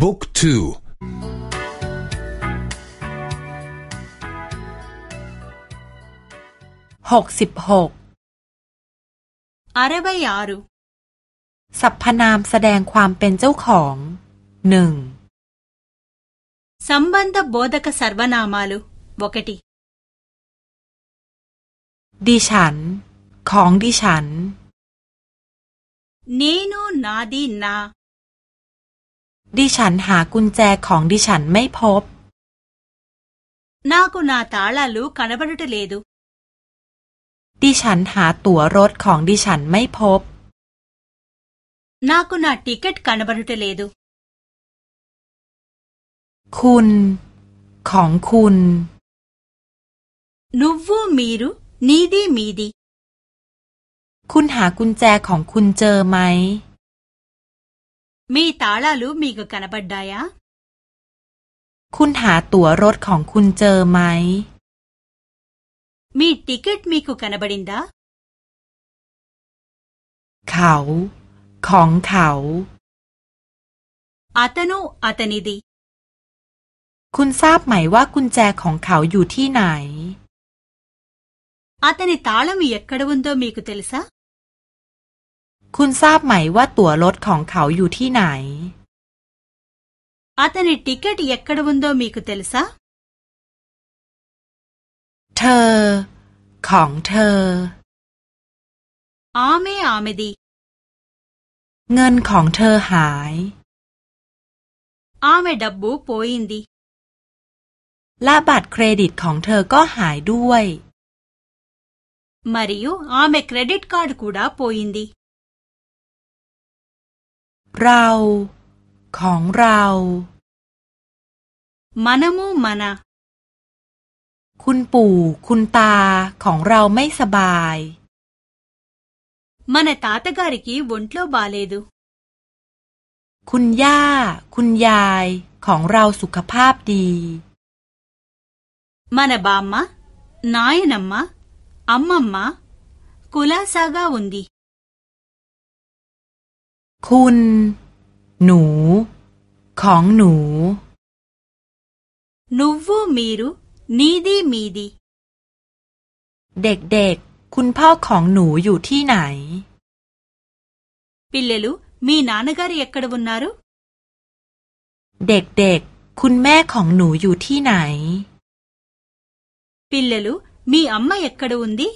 บุ๊กทูหกสิบหกอะไรบยารุสรรพนามแสดงความเป็นเจ้าของหนึ่งสัมบันธโบดกสรพนามาลุวกติดิฉัน ของดิฉัน เนโนนาดีนา ฉันหากุญแจของดิฉันไม่พบ నాకు నా తాళాలు కనబడుటలేదు ดิฉันหาตั๋วรถของดิฉันไม่พบ నాకు నా టికెట్ కనబడుటలేదు คุณ ของคุณ నువ్వు మీరు నీది మీది คุณหากุญแจของคุณเจอไหม มีตาลาลูมีกกันบัดดายะคุณหาตั๋วรถของคุณเจอไหม มีติ๊กเกตมีกุกันบัดินดาเขา ของเขาอาตโนอาตนิดีคุณทราบไหมว่ากุญแจของเขาอยู่ที่ไหนอาตนิตาลมีเอกดวัตัวมีกุเตลซะ คุณทราบไหมว่าตั๋วรถของเขาอยู่ที่ไหน అతని టికెట్ ఎక్కడ ఉందో మీకు తెలుసా เธอ ของเธอ ఆమె ఆమెది เงินของเธอหาย ఆమె డబ్బు పోయింది และบัตรเครดิตของเธอก็หายด้วย మరియు ఆమె క్రెడిట్ కార్డు కూడా పోయింది เรา ของเรา మనము మన คุณปู่ คุณตา ของเราไม่สบาย మన తాతగారికి ఒంట్లో బాలేదు คุณย่า คุณยาย ของเราสุขภาพดี మన బామ్మ నాయనమ్మ అమ్మమ్మ కులాసాగా ఉంది คุณ หนู ของหนู นุวูมีรุนีดีมีดี เด็กๆ คุณพ่อของหนูอยู่ที่ไหน ปิเลลูมีนานการีเอกดบุนนารุ เด็กๆ คุณแม่ของหนูอยู่ที่ไหน ปิเลลูมีอัมมาเอกดบุนดี